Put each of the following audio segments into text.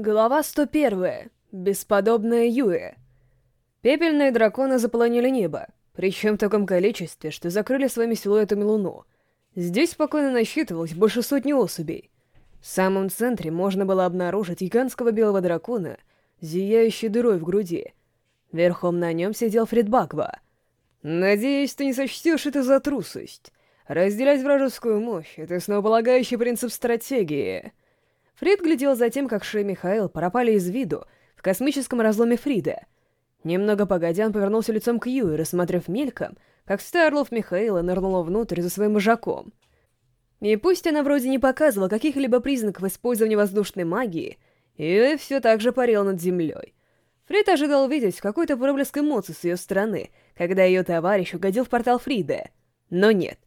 Глава 101. Бесподобная Юэ. Пепельные драконы заполонили небо, причем в таком количестве, что закрыли своими силуэтами луну. Здесь спокойно насчитывалось больше сотни особей. В самом центре можно было обнаружить гигантского белого дракона, зияющий дырой в груди. Верхом на нем сидел Фрид Баква. «Надеюсь, ты не сочтешь это за трусость. Разделять вражескую мощь — это основополагающий принцип стратегии». Фрид глядел за тем, как Ши и Михаил пропали из виду в космическом разломе Фрида. Немного погодя, он повернулся лицом к Юи, рассмотрев мельком, как стая Михаила нырнула внутрь за своим мужаком. И пусть она вроде не показывала каких-либо признаков использования воздушной магии, Юи все так же парила над землей. Фрид ожидал увидеть какой-то проблеск эмоций с ее стороны, когда ее товарищ угодил в портал Фрида. Но нет.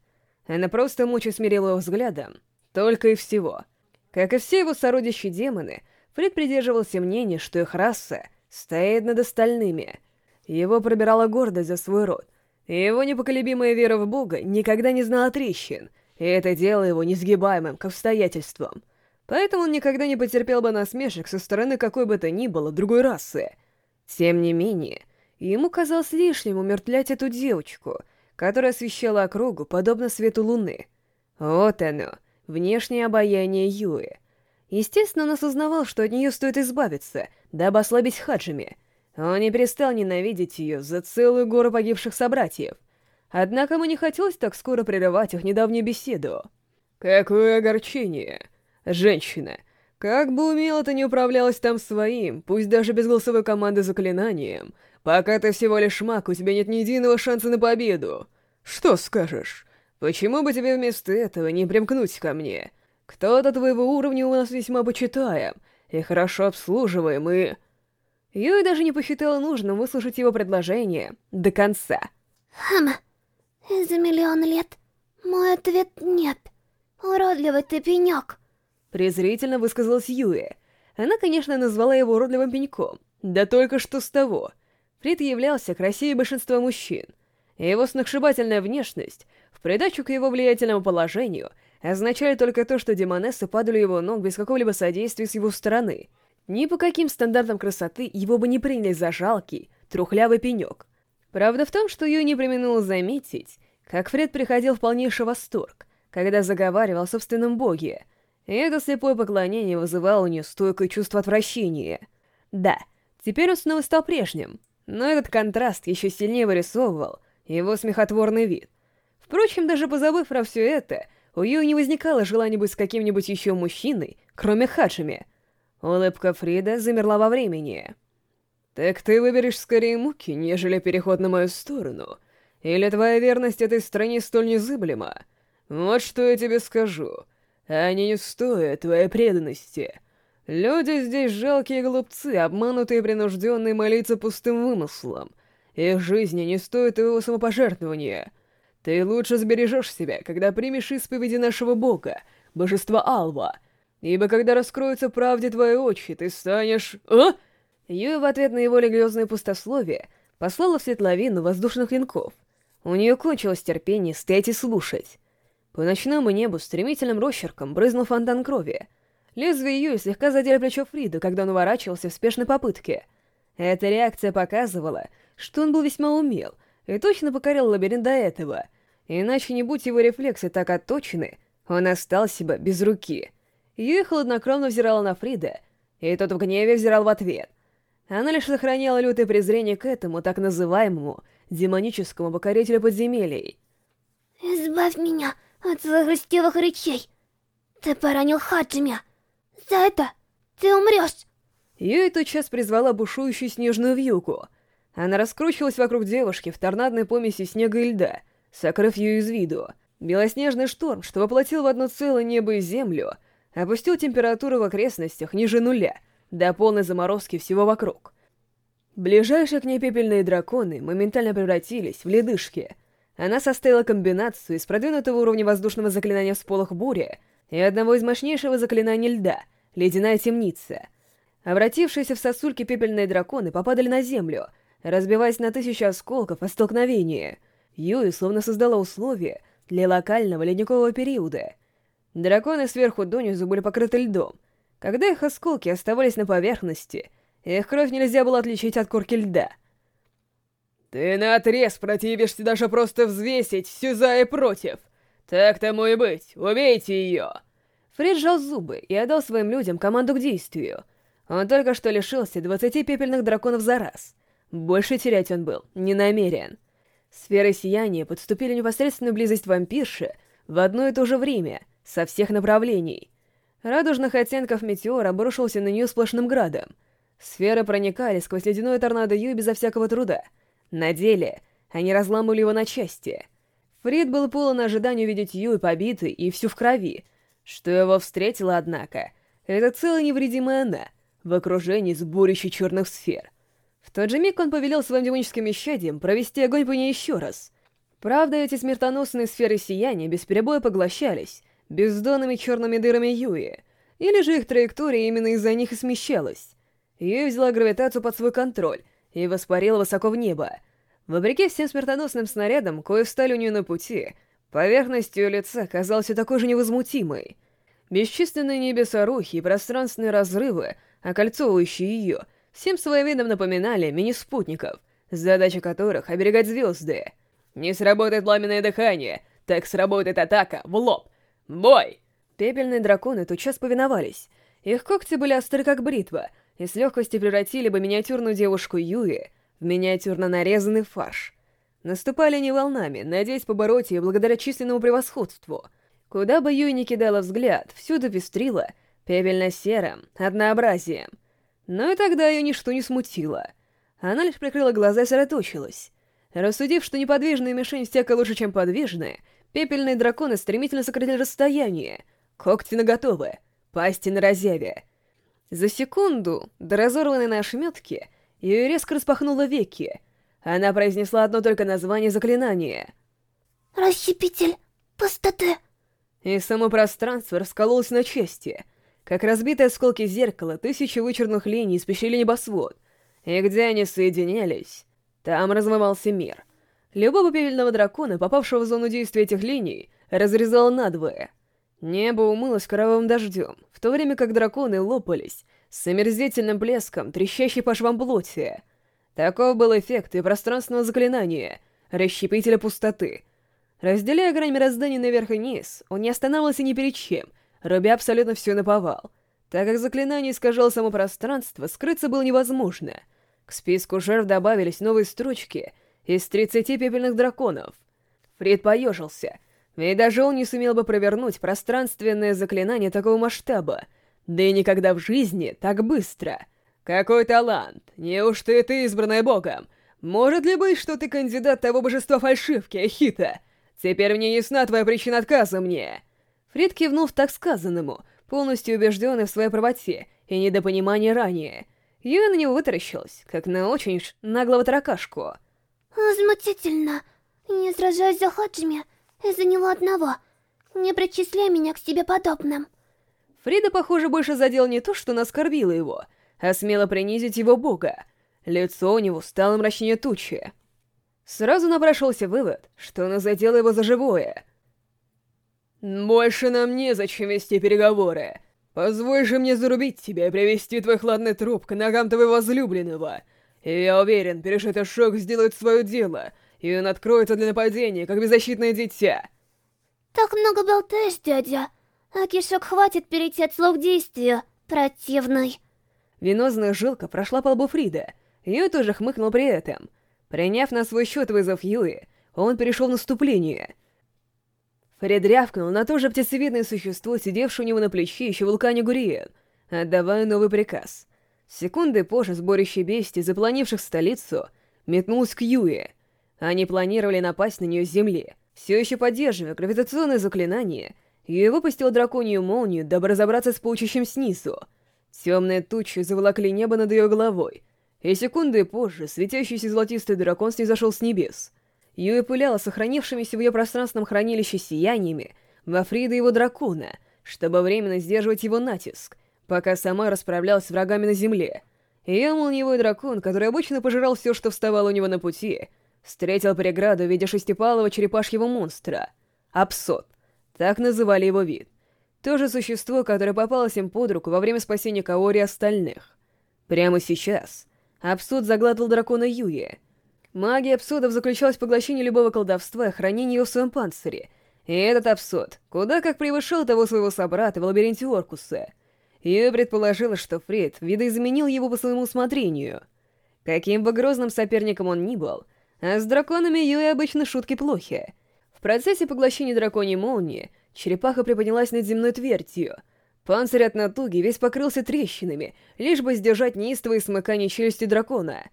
Она просто молча смирила его взглядом. Только и всего — как и все его сородичи демоны, Фрид придерживался мнения, что их раса стоит над остальными. Его пробирала гордость за свой род, его непоколебимая вера в Бога никогда не знала трещин, и это делало его несгибаемым к обстоятельствам. Поэтому он никогда не потерпел бы насмешек со стороны какой бы то ни было другой расы. Тем не менее, ему казалось лишним умертвлять эту девочку, которая освещала округу, подобно свету луны. Вот оно — внешнее обаяние Юи. Естественно, он осознавал, что от нее стоит избавиться, дабы ослабить Хаджими. Он не перестал ненавидеть ее за целую гору погибших собратьев. Однако ему не хотелось так скоро прерывать их недавнюю беседу. «Какое огорчение! Женщина, как бы умело ты не управлялась там своим, пусть даже без голосовой команды заклинанием, пока ты всего лишь маг, у тебя нет ни единого шанса на победу. Что скажешь?» Почему бы тебе вместо этого не примкнуть ко мне? Кто-то твоего уровня у нас весьма почитаем, и хорошо обслуживаем, и...» Юй даже не посчитала нужным выслушать его предложение до конца. «Хм, за миллион лет мой ответ нет. Уродливый ты пенек!» Презрительно высказалась Юэ. Она, конечно, назвала его уродливым пеньком. Да только что с того. Фрид являлся красивее большинства мужчин. Его сногсшибательная внешность в придачу к его влиятельному положению означали только то, что демонессы падали его ног без какого-либо содействия с его стороны. Ни по каким стандартам красоты его бы не приняли за жалкий, трухлявый пенек. Правда в том, что Юй не применула заметить, как Фред приходил в полнейший восторг, когда заговаривал о собственном боге, и это слепое поклонение вызывало у нее стойкое чувство отвращения. Да, теперь он снова стал прежним, но этот контраст еще сильнее вырисовывал его смехотворный вид — Впрочем, даже позабыв про все это, у Юи не возникало желания быть с каким-нибудь еще мужчиной, кроме Хаджими. Улыбка Фрида замерла во времени. «Так ты выберешь скорее муки, нежели переход на мою сторону? Или твоя верность этой стране столь незыблема? Вот что я тебе скажу. Они не стоят твоей преданности. Люди здесь жалкие глупцы, обманутые и принужденные молиться пустым вымыслом. Их жизни не стоят твоего самопожертвования». Ты лучше сбережешь себя, когда примешь исповеди нашего бога, божества Алва. Ибо когда раскроются правде твои очи, ты станешь... А? Юй в ответ на его религиозное пустословие послала вслед лавину воздушных венков. У нее кончилось терпение стоять и слушать. По ночному небу стремительным росчерком брызнул фонтан крови. Лезвие Юи слегка задели плечо Фрида, когда он уворачивался в спешной попытке. Эта реакция показывала, что он был весьма умел — и точно покорил лабиринт до этого. Иначе не будь его рефлексы так отточены, он остался бы без руки. Юи хладнокровно взирала на Фрида, и тот в гневе взирал в ответ. Она лишь сохраняла лютое презрение к этому так называемому демоническому покорителю подземелий. «Избавь меня от своих льстивых речей! Ты поранил Хаджими! За это ты умрешь!» Юи тотчас призвала бушующую снежную вьюку — она раскручивалась вокруг девушки в торнадной помеси снега и льда, сокрыв ее из виду. Белоснежный шторм, что воплотил в одно целое небо и землю, опустил температуру в окрестностях ниже нуля, до полной заморозки всего вокруг. Ближайшие к ней пепельные драконы моментально превратились в ледышки. Она составила комбинацию из продвинутого уровня воздушного заклинания «Всполох бури» и одного из мощнейшего заклинания льда — «Ледяная темница». Обратившиеся в сосульки пепельные драконы попадали на землю — разбиваясь на тысячи осколков от столкновения. Юи словно создала условия для локального ледникового периода. Драконы сверху донизу были покрыты льдом. Когда их осколки оставались на поверхности, их кровь нельзя было отличить от корки льда. «Ты наотрез противишься даже просто взвесить всю за и против. Так тому и быть, убейте ее!» Фрид сжал зубы и отдал своим людям команду к действию. Он только что лишился 20 пепельных драконов за раз. Больше терять он был не намерен. Сферы сияния подступили непосредственную близость вампирши в одно и то же время, со всех направлений. Радужных оттенков метеор обрушился на нее сплошным градом. Сферы проникали сквозь ледяное торнадо Ю безо всякого труда. На деле они разламывали его на части. Фрид был полон ожидания увидеть Ю побитый и всю в крови. Что его встретило, однако, это целая невредимая она, в окружении сборища черных сфер. В тот же миг он повелел своим демоническим исчадиям провести огонь по ней еще раз. Правда, эти смертоносные сферы сияния без перебоя поглощались, бездонными черными дырами Юи, или же их траектория именно из-за них и смещалась. Юи взяла гравитацию под свой контроль и воспарила высоко в небо. Вопреки всем смертоносным снарядам, кое встали у нее на пути, поверхность ее лица казалась такой же невозмутимой. Бесчисленные небеса рухи и пространственные разрывы, окольцовывающие ее, всем своим видом напоминали мини-спутников, задача которых — оберегать звезды. «Не сработает пламенное дыхание, так сработает атака в лоб!» «Бой!» Пепельные драконы тотчас повиновались. Их когти были остры, как бритва, и с легкостью превратили бы миниатюрную девушку Юи в миниатюрно нарезанный фарш. Наступали они волнами, надеясь побороть ее благодаря численному превосходству. Куда бы Юи ни кидала взгляд, всюду пестрила пепельно-серым однообразием. Но и тогда ее ничто не смутило. Она лишь прикрыла глаза и сосредоточилась. Рассудив, что неподвижная мишень всяко лучше, чем подвижная, Пепельные драконы стремительно сократили расстояние. Когти наготовы, пасти на разяве. За секунду, до разорванной на ошметке, ее резко распахнуло веки. Она произнесла одно только название заклинания. «Расщепитель пустоты». И само пространство раскололось на части. Как разбитые осколки зеркала, тысячи вычерных линий испещрили небосвод. И где они соединялись, там размывался мир — Любого пепельного дракона, попавшего в зону действия этих линий, разрезало надвое. Небо умылось кровавым дождем, в то время как драконы лопались с омерзительным блеском, трещащей по швам плоти. Таков был эффект и пространственного заклинания, расщепителя пустоты. Разделяя грань мироздания наверх и низ, он не останавливался ни перед чем, рубя абсолютно все наповал. Так как заклинание искажало само пространство, скрыться было невозможно. К списку жертв добавились новые строчки — из 30 пепельных драконов. Фрид поежился, ведь даже он не сумел бы провернуть пространственное заклинание такого масштаба, да и никогда в жизни так быстро. Какой талант! Неужто и ты избранная богом? Может ли быть, что ты кандидат того божества фальшивки, Ахита? Теперь мне ясна твоя причина отказа мне. Фрид кивнул в так сказанному, полностью убежденный в своей правоте и недопонимании ранее. Юэ на него вытаращилась, как на очень наглого таракашку — Возмутительно. Не сражаюсь за Хаджими из-за него одного. Не причисляй меня к себе подобным. Фрида, похоже, больше задел не то, что наскорбило его, а смело принизить его бога. Лицо у него стало мрачнее тучи. Сразу напрашивался вывод, что она задела его за живое. «Больше нам незачем вести переговоры. Позволь же мне зарубить тебя и привести твой хладный труп к ногам твоего возлюбленного. И я уверен, пережитый шок сделает свое дело, и он откроется для нападения, как беззащитное дитя. Так много болтаешь, дядя. А кишок хватит перейти от слов к действию, противный. Венозная жилка прошла по лбу Фрида, Юй тоже хмыкнул при этом. Приняв на свой счет вызов Юи, он перешел в наступление. Фрид рявкнул на то же птицевидное существо, сидевшее у него на плече еще вулкане Гуриен, отдавая новый приказ — Секунды позже сборище бестий, запланивших столицу, метнулось к Юе. Они планировали напасть на нее с земли. Все еще поддерживая гравитационное заклинание, Юэ выпустил драконью молнию, дабы разобраться с паучищем снизу. Темные тучи заволокли небо над ее головой, и секунды позже светящийся золотистый дракон снизошел с небес. Юэ пыляла сохранившимися в ее пространственном хранилище сияниями во Фрида его дракона, чтобы временно сдерживать его натиск, пока сама расправлялась с врагами на земле. Ее молниевой дракон, который обычно пожирал все, что вставало у него на пути, встретил преграду в виде шестипалого черепашьего монстра. Апсот. Так называли его вид. То же существо, которое попалось им под руку во время спасения Каори и остальных. Прямо сейчас Абсуд загладил дракона Юи. Магия абсудов заключалась в поглощении любого колдовства и хранении его в своем панцире. И этот абсуд куда как превышал того своего собрата в лабиринте Оркуса. Юи предположила, что Фрид видоизменил его по своему усмотрению. Каким бы грозным соперником он ни был, а с драконами Юи обычно шутки плохи. В процессе поглощения драконьей молнии черепаха приподнялась над земной твердью. Панцирь от натуги весь покрылся трещинами, лишь бы сдержать неистовые смыкания челюсти дракона.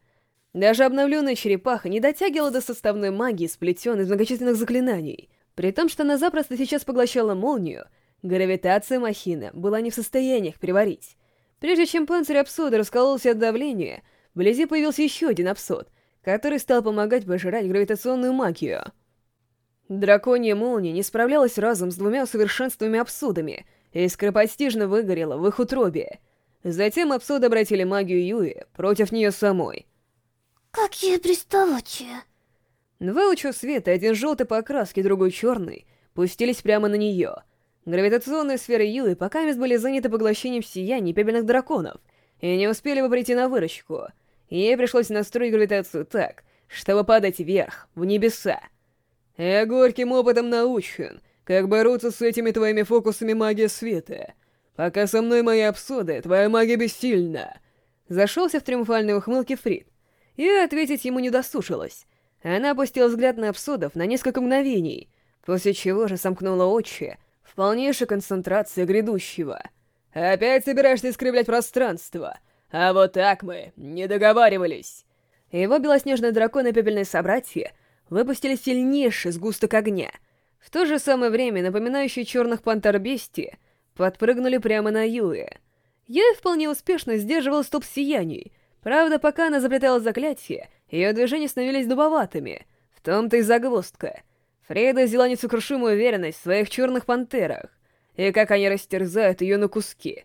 Даже обновленная черепаха не дотягивала до составной магии, сплетенной из многочисленных заклинаний. При том, что она запросто сейчас поглощала молнию, гравитация махина была не в состояниях приварить. Прежде чем панцирь абсода раскололся от давления, вблизи появился еще один абсод, который стал помогать пожирать гравитационную магию — Драконья молния не справлялась разом с двумя совершенствами абсудами и скоропостижно выгорела в их утробе. Затем абсуды обратили магию Юи против нее самой. Какие приставучие. Два луча света, один желтый по окраске, другой черный, пустились прямо на нее. Гравитационные сферы Юи пока мест были заняты поглощением сияний пепельных драконов и не успели бы прийти на выручку. Ей пришлось настроить гравитацию так, чтобы падать вверх, в небеса. Я горьким опытом научен, как бороться с этими твоими фокусами магии света. Пока со мной мои абсуды, твоя магия бессильна. Зашелся в триумфальной ухмылке Фрид. И ответить ему не досушилась. Она опустила взгляд на абсудов на несколько мгновений, после чего же сомкнула очи в полнейшей концентрации грядущего. «Опять собираешься искривлять пространство? А вот так мы не договаривались!» Его белоснежные драконы пепельные собратья — выпустили сильнейший сгусток огня. В то же самое время напоминающие черных пантер бести подпрыгнули прямо на Юэ. Юэ вполне успешно сдерживал стоп сияний. Правда, пока она заплетала заклятие, ее движения становились дубоватыми. В том-то и загвоздка. Фреда взяла несокрушимую уверенность в своих черных пантерах, и как они растерзают ее на куски.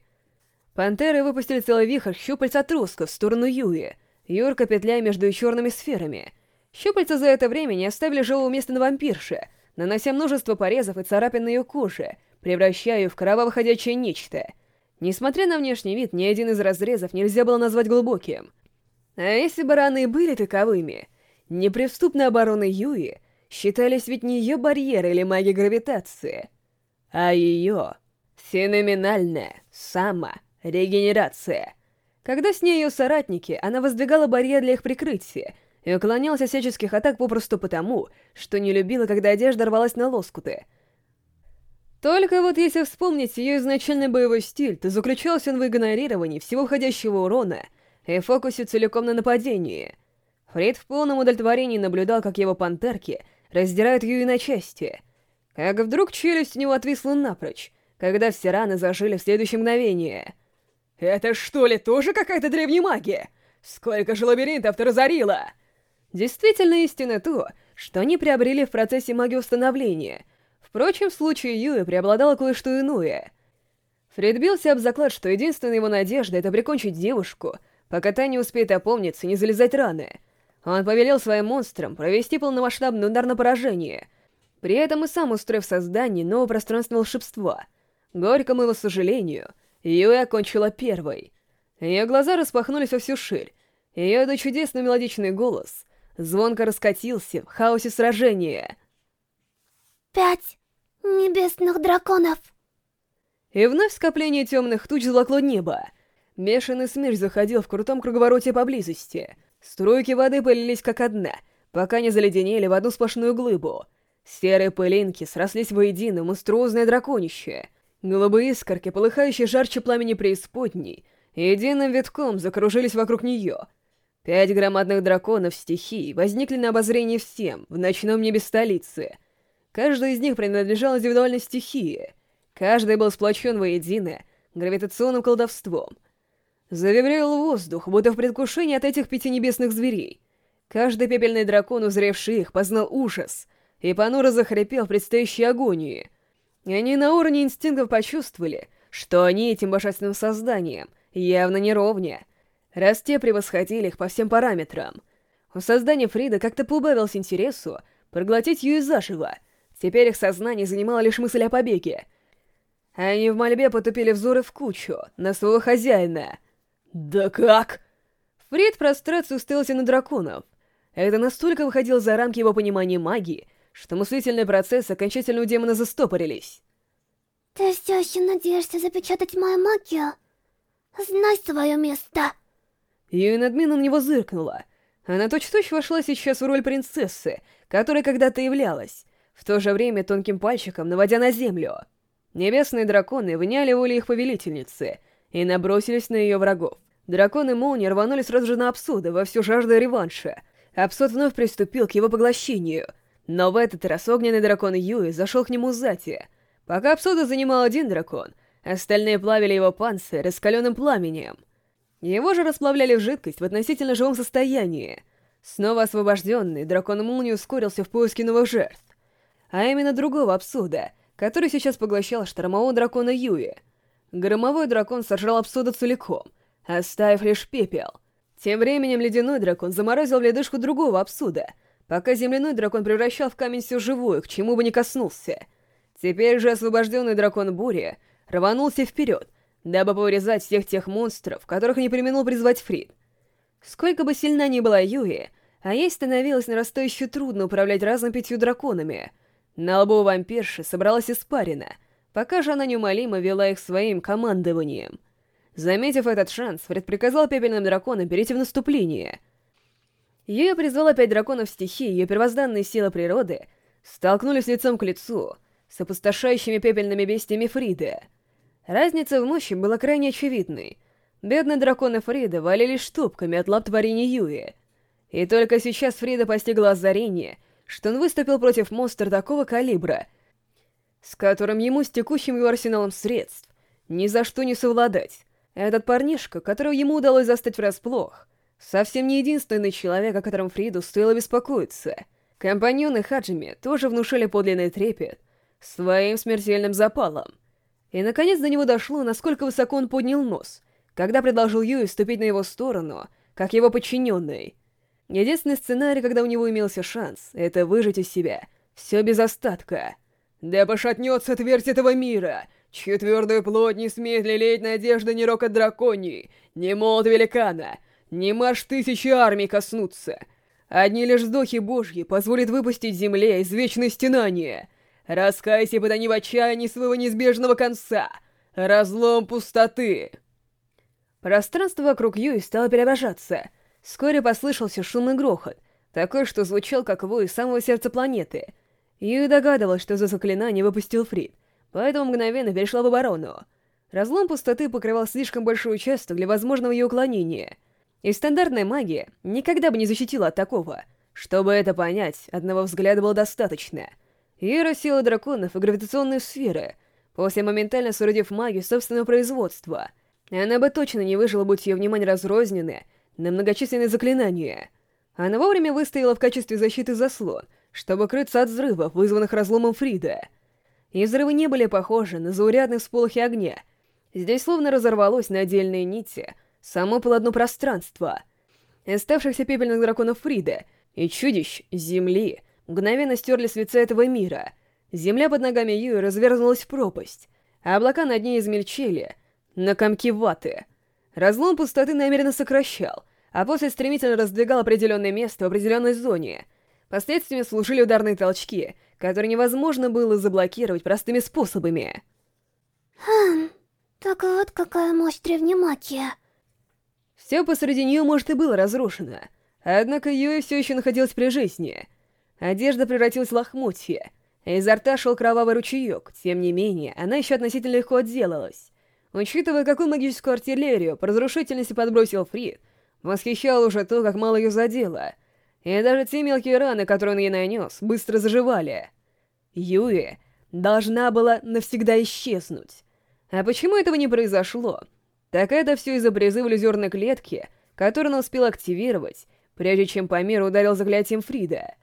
Пантеры выпустили целый вихрь щупальца отростков в сторону Юи, юрко петляя между черными сферами — Щупальца за это время не оставили живого места на вампирше, нанося множество порезов и царапин на ее коже, превращая ее в кроваво-ходячее нечто. Несмотря на внешний вид, ни один из разрезов нельзя было назвать глубоким. А если бы раны были таковыми, неприступной обороны Юи считались ведь не ее барьеры или магия гравитации, а ее феноменальная саморегенерация. Когда с ней ее соратники, она воздвигала барьер для их прикрытия, и уклонялся всяческих атак попросту потому, что не любила, когда одежда рвалась на лоскуты. Только вот если вспомнить ее изначальный боевой стиль, то заключался он в игнорировании всего входящего урона и фокусе целиком на нападении. Фрид в полном удовлетворении наблюдал, как его пантерки раздирают Юи на части. Как вдруг челюсть у него отвисла напрочь, когда все раны зажили в следующее мгновение. «Это что ли тоже какая-то древняя магия? Сколько же лабиринтов ты разорила!» Действительно истина то, что они приобрели в процессе магии установления. Впрочем, в случае Юи преобладало кое-что иное. Фред бился об заклад, что единственная его надежда — это прикончить девушку, пока та не успеет опомниться и не залезать раны. Он повелел своим монстрам провести полномасштабный удар на поражение, при этом и сам устроив создание нового пространственного волшебства. Горькому его сожалению, Юи окончила первой. Ее глаза распахнулись во всю ширь, ее до чудесный мелодичный голос — звонко раскатился в хаосе сражения. «Пять небесных драконов!» И вновь скопление темных туч заволокло небо. Мешанный смерч заходил в крутом круговороте поблизости. Струйки воды полились как одна, пока не заледенели в одну сплошную глыбу. Серые пылинки срослись воедино монструозное драконище. Голубые искорки, полыхающие жарче пламени преисподней, единым витком закружились вокруг нее — Пять громадных драконов стихий возникли на обозрении всем в ночном небе столицы. Каждый из них принадлежал индивидуальной стихии. Каждый был сплочен воедино гравитационным колдовством. Завибрировал воздух, будто в предвкушении от этих пяти небесных зверей. Каждый пепельный дракон, узревший их, познал ужас и понуро захрипел в предстоящей агонии. Они на уровне инстинктов почувствовали, что они этим божественным созданием явно не ровня — раз те превосходили их по всем параметрам. У создания Фрида как-то поубавился интересу проглотить Юи заживо. Теперь их сознание занимало лишь мысль о побеге. Они в мольбе потупили взоры в кучу, на своего хозяина. «Да как?» Фрид в прострацию уставился на драконов. Это настолько выходило за рамки его понимания магии, что мыслительные процессы окончательно у демона застопорились. Ты все еще надеешься запечатать мою магию? Знай свое место. Юй надменно на него зыркнула. Она точь-в-точь -точь вошла сейчас в роль принцессы, которая когда-то являлась, в то же время тонким пальчиком наводя на землю. Небесные драконы вняли воли их повелительницы и набросились на ее врагов. Драконы молнии рванули сразу же на Апсуда во всю жажду реванша. Апсуд вновь приступил к его поглощению, но в этот раз огненный дракон Юи зашел к нему сзади. Пока Апсуда занимал один дракон, остальные плавили его панцирь раскаленным пламенем. Его же расплавляли в жидкость в относительно живом состоянии. Снова освобожденный, дракон молнии ускорился в поиске новых жертв. А именно другого Апсуда, который сейчас поглощал штормового дракона Юи. Громовой дракон сожрал Апсуда целиком — оставив лишь пепел. Тем временем ледяной дракон заморозил в ледышку другого абсуда, пока земляной дракон превращал в камень все живое, к чему бы ни коснулся. Теперь же освобожденный дракон Бури рванулся вперед, дабы повырезать всех тех монстров, которых не применил призвать Фрид. Сколько бы сильна ни была Юи, а ей становилось нарастающе трудно управлять разом пятью драконами. На лбу вампирши собралась испарина, пока же она неумолимо вела их своим командованием — Заметив этот шанс, Фред приказал пепельным драконам перейти в наступление. Ее призвала пять драконов стихии, ее первозданные силы природы столкнулись лицом к лицу с опустошающими пепельными бестиями Фрида. Разница в мощи была крайне очевидной. Бедные драконы Фрида валились штупками от лап творения Юи. И только сейчас Фрида постигла озарение, что он выступил против монстра такого калибра, с которым ему с текущим его арсеналом средств ни за что не совладать. Этот парнишка, которого ему удалось застать врасплох, совсем не единственный человек, о котором Фриду стоило беспокоиться. Компаньоны Хаджими тоже внушили подлинный трепет своим смертельным запалом. И наконец до него дошло, насколько высоко он поднял нос, когда предложил Юи вступить на его сторону, как его подчиненный. Единственный сценарий, когда у него имелся шанс, это выжить из себя, все без остатка. «Да пошатнется твердь этого мира! чью твердую плоть не смеет лелеять надежда ни рока драконии, ни молот великана, ни марш тысячи армий коснуться. Одни лишь вздохи божьи позволят выпустить земле из вечной стенания. Раскайся, потони в отчаянии своего неизбежного конца. Разлом пустоты. Пространство вокруг Юи стало переображаться. Вскоре послышался шумный грохот, такой, что звучал как вой из самого сердца планеты. Юи догадывалась, что за заклинание выпустил Фрид поэтому мгновенно перешла в оборону. Разлом пустоты покрывал слишком большой участок для возможного ее уклонения, и стандартная магия никогда бы не защитила от такого. Чтобы это понять, одного взгляда было достаточно. Ира сила драконов и гравитационные сферы, после моментально соорудив магию собственного производства. Она бы точно не выжила, будь ее внимание разрозненное на многочисленные заклинания. Она вовремя выставила в качестве защиты заслон, чтобы крыться от взрывов, вызванных разломом Фрида — и взрывы не были похожи на заурядные всполохи огня. Здесь словно разорвалось на отдельные нити само полотно пространства. Оставшихся пепельных драконов Фрида и чудищ Земли мгновенно стерли с лица этого мира. Земля под ногами Юи разверзнулась в пропасть, а облака над ней измельчили на комки ваты. Разлом пустоты намеренно сокращал, а после стремительно раздвигал определенное место в определенной зоне. Последствиями служили ударные толчки — который невозможно было заблокировать простыми способами. Хм, так вот какая мощь древней магии. Все посреди нее, может, и было разрушено. Однако Юэ все еще находилась при жизни. Одежда превратилась в лохмотье. Изо рта шел кровавый ручеек. Тем не менее, она еще относительно легко отделалась. Учитывая, какую магическую артиллерию по разрушительности подбросил Фрид, восхищало уже то, как мало ее задело — и даже те мелкие раны, которые он ей нанес, быстро заживали. Юи должна была навсегда исчезнуть. А почему этого не произошло? Так это все из-за призыва иллюзорной клетки, которую он успел активировать, прежде чем по миру ударил заклятием Фрида.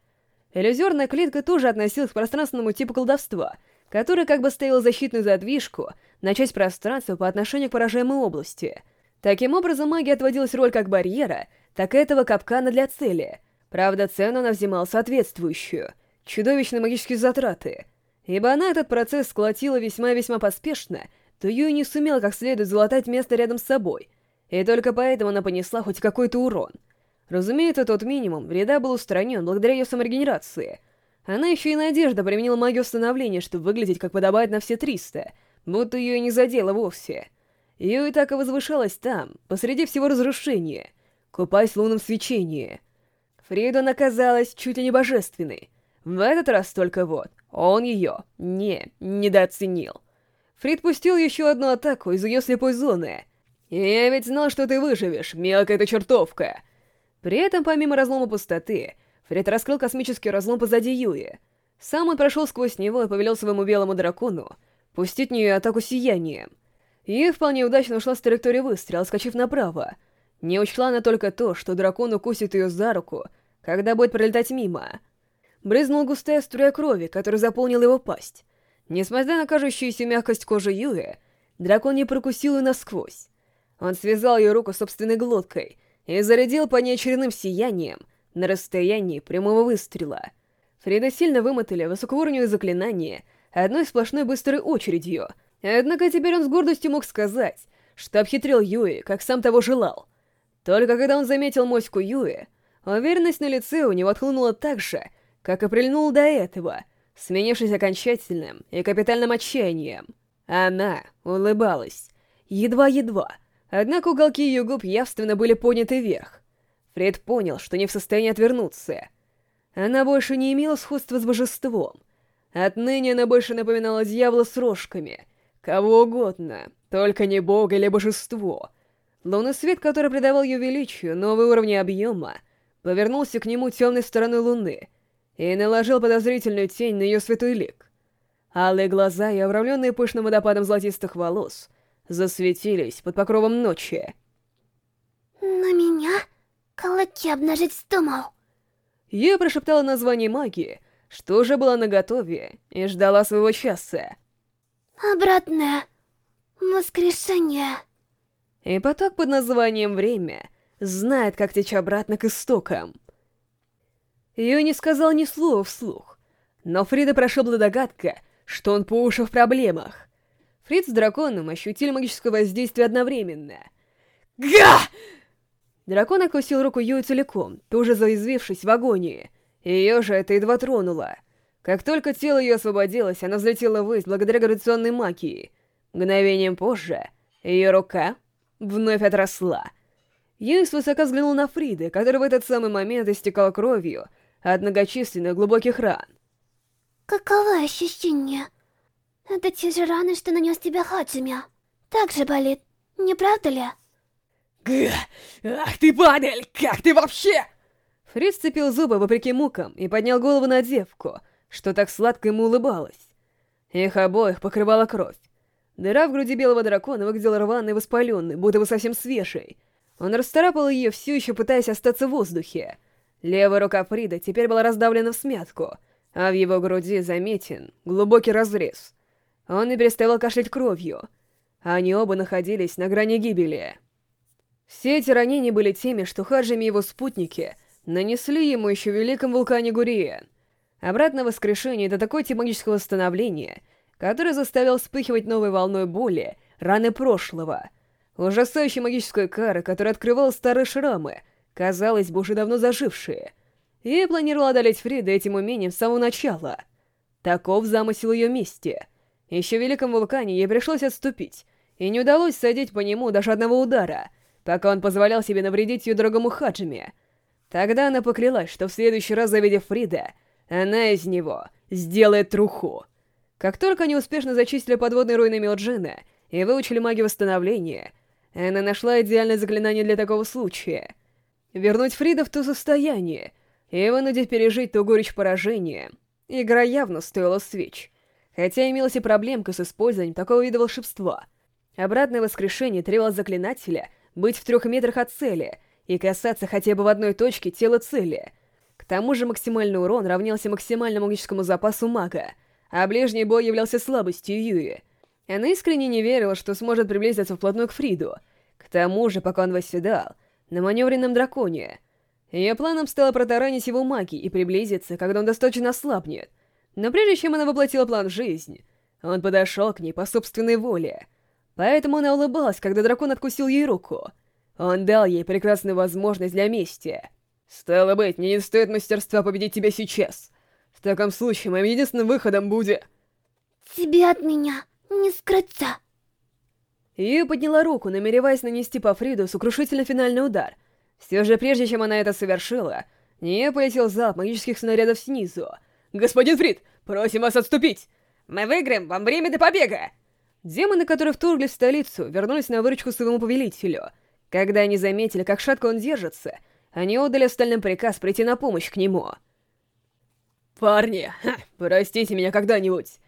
Иллюзорная клетка тоже относилась к пространственному типу колдовства, который как бы ставил защитную задвижку на часть пространства по отношению к поражаемой области. Таким образом, магия отводилась роль как барьера, так и этого капкана для цели — Правда, цену она взимала соответствующую. Чудовищные магические затраты. Ибо она этот процесс сколотила весьма-весьма поспешно, то Юй не сумела как следует залатать место рядом с собой, и только поэтому она понесла хоть какой-то урон. Разумеется, тот минимум вреда был устранен благодаря ее саморегенерации. Она еще и Надежда применила магию установления, чтобы выглядеть как подобает на все 300, будто ее и не задело вовсе. Юй так и возвышалась там, посреди всего разрушения, купаясь в лунном свечении. Фридон оказалась чуть ли не божественной. В этот раз только вот, он ее не недооценил. Фрид пустил еще одну атаку из ее слепой зоны. «Я ведь знал, что ты выживешь, мелкая ты чертовка!» При этом, помимо разлома пустоты, Фрид раскрыл космический разлом позади Юи. Сам он прошел сквозь него и повелел своему белому дракону пустить в нее атаку сиянием. И вполне удачно ушла с траектории выстрела, скачив направо. Не учла она только то, что дракон укусит ее за руку, когда будет пролетать мимо. Брызнула густая струя крови, которая заполнила его пасть. Несмотря на кажущуюся мягкость кожи Юи, дракон не прокусил ее насквозь. Он связал ее руку собственной глоткой и зарядил по ней очередным сиянием на расстоянии прямого выстрела. Фрида сильно вымотали высокоуровневое заклинание одной сплошной быстрой очередью, однако теперь он с гордостью мог сказать, что обхитрил Юи, как сам того желал. Только когда он заметил моську Юи, уверенность на лице у него отхлынула так же, как и прильнул до этого — сменившись окончательным и капитальным отчаянием. Она улыбалась. Едва-едва. Однако уголки ее губ явственно были подняты вверх. Фред понял, что не в состоянии отвернуться. Она больше не имела сходства с божеством. Отныне она больше напоминала дьявола с рожками. Кого угодно, только не бога или божество. Лунный свет, который придавал ее величию новые уровни объема, повернулся к нему темной стороной луны — и наложил подозрительную тень на ее святой лик. Алые глаза и обрамленные пышным водопадом золотистых волос засветились под покровом ночи. «На меня кулаки обнажить вздумал!» Я прошептала название магии, что уже была наготове и ждала своего часа. «Обратное воскрешение!» И поток под названием «Время» знает, как течь обратно к истокам. Ее не сказал ни слова вслух, но Фрида прошибла догадка, что он по уши в проблемах. Фрид с драконом ощутили магическое воздействие одновременно. «Га!» Дракон окусил руку Юи целиком, тоже зауязвившись в агонии. Ее же это едва тронуло. Как только тело ее освободилось, она взлетела ввысь благодаря гравитационной магии. Мгновением позже ее рука вновь отросла. Юй свысока взглянул на Фриды, который в этот самый момент истекал кровью, от многочисленных глубоких ран. Каково ощущение? Это те же раны, что нанес тебе Хаджимя. Так же болит, не правда ли? Ах ты, падаль! Как ты вообще? Фрид сцепил зубы вопреки мукам и поднял голову на девку, что так сладко ему улыбалась. Их обоих покрывала кровь. Дыра в груди белого дракона выглядела рваной и воспаленной, будто бы совсем свежей. Он расторапал ее, все еще пытаясь остаться в воздухе. Левая рука Фрида теперь была раздавлена в смятку, а в его груди заметен глубокий разрез. Он не переставал кашлять кровью. Они оба находились на грани гибели. Все эти ранения были теми, что Хаджими и его спутники нанесли ему еще в великом вулкане Гуриен. Обратное воскрешение — это такой тип магического восстановления, который заставил вспыхивать новой волной боли раны прошлого. Ужасающей магической кары, которая открывала старые шрамы — казалось бы, уже давно зажившие. И планировала одолеть Фрида этим умением с самого начала. Таков замысел ее мести. Еще в Великом Вулкане ей пришлось отступить, и не удалось садить по нему даже одного удара, пока он позволял себе навредить ее дорогому Хаджиме. Тогда она поклялась, что в следующий раз, завидев Фрида, она из него сделает труху. Как только они успешно зачистили подводные руины Милджина и выучили магию восстановления, она нашла идеальное заклинание для такого случая — Вернуть Фрида в то состояние и вынудить пережить ту горечь поражения. Игра явно стоила свеч. Хотя имелась и проблемка с использованием такого вида волшебства. Обратное воскрешение требовало заклинателя быть в трех метрах от цели и касаться хотя бы в одной точке тела цели. К тому же максимальный урон равнялся максимальному магическому запасу мага, а ближний бой являлся слабостью Юи. Она искренне не верила, что сможет приблизиться вплотную к Фриду. К тому же, пока он восседал, на маневренном драконе. Ее планом стало протаранить его маги и приблизиться, когда он достаточно ослабнет. Но прежде чем она воплотила план в жизнь, он подошел к ней по собственной воле. Поэтому она улыбалась, когда дракон откусил ей руку. Он дал ей прекрасную возможность для мести. «Стало быть, мне не стоит мастерства победить тебя сейчас. В таком случае моим единственным выходом будет...» «Тебе от меня не скрыться!» Ю подняла руку, намереваясь нанести по Фриду сокрушительный финальный удар. Все же прежде чем она это совершила, нее полетел залп магических снарядов снизу. «Господин Фрид, просим вас отступить! Мы выиграем, вам время до побега!» Демоны, которые вторглись в столицу, вернулись на выручку своему повелителю. Когда они заметили, как шатко он держится, они отдали остальным приказ прийти на помощь к нему. «Парни, ха, простите меня когда-нибудь!»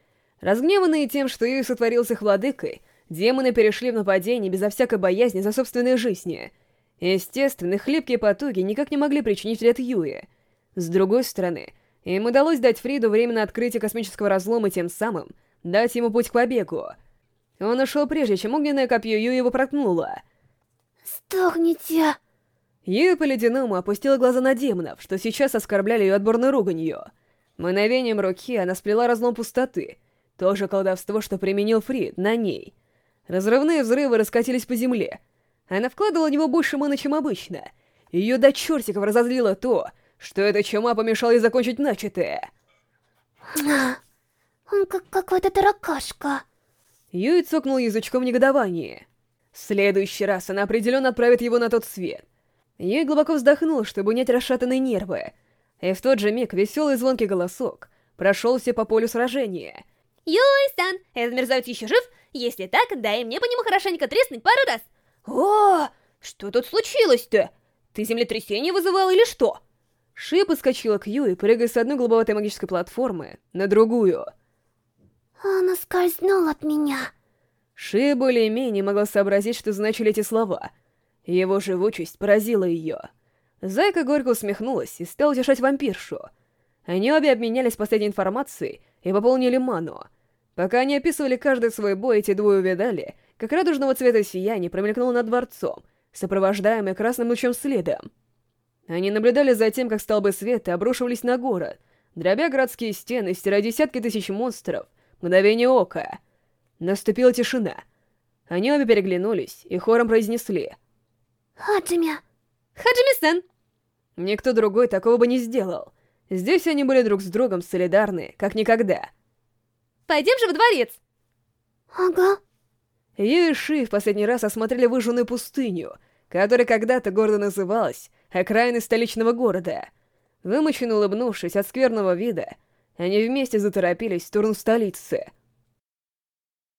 Разгневанные тем, что Юй сотворил с их владыкой, демоны перешли в нападение безо всякой боязни за собственные жизни. Естественно, хлипкие потуги никак не могли причинить вред Юе. С другой стороны, им удалось дать Фриду время на открытие космического разлома тем самым дать ему путь к побегу. Он ушел прежде, чем огненное копье Юи его проткнуло. «Сдохните!» Юи по-ледяному опустила глаза на демонов, что сейчас оскорбляли ее отборной руганью. Мгновением руки она сплела разлом пустоты, то же колдовство, что применил Фрид на ней. Разрывные взрывы раскатились по земле. Она вкладывала в него больше маны, чем обычно. Ее до чертиков разозлило то, что эта чума помешала ей закончить начатое. Он как какой-то таракашка. Юй цокнул язычком негодования. В следующий раз она определенно отправит его на тот свет. Юй глубоко вздохнул, чтобы унять расшатанные нервы. И в тот же миг веселый звонкий голосок прошелся по полю сражения. Юй-сан, этот мерзавец еще жив? Если так, дай мне по нему хорошенько треснуть пару раз. О, что тут случилось-то? Ты землетрясение вызывал или что? Шия подскочила к Юи, прыгая с одной глубоватой магической платформы на другую. Он ускользнул от меня. Шия более-менее могла сообразить, что значили эти слова. Его живучесть поразила ее. Зайка горько усмехнулась и стала утешать вампиршу. Они обе обменялись последней информацией и пополнили ману. Пока они описывали каждый свой бой, эти двое увидали, как радужного цвета сияние промелькнуло над дворцом, сопровождаемое красным лучом следом. Они наблюдали за тем, как столбы света обрушивались на город, дробя городские стены, стирая десятки тысяч монстров, мгновение ока. Наступила тишина. Они обе переглянулись и хором произнесли. Хаджимя. Хаджими-сан. Никто другой такого бы не сделал. Здесь они были друг с другом солидарны, как никогда. Пойдем же во дворец. Ага. Ю и Ши в последний раз осмотрели выжженную пустыню, которая когда-то гордо называлась окраиной столичного города. Вымученно улыбнувшись от скверного вида, они вместе заторопились в сторону столицы —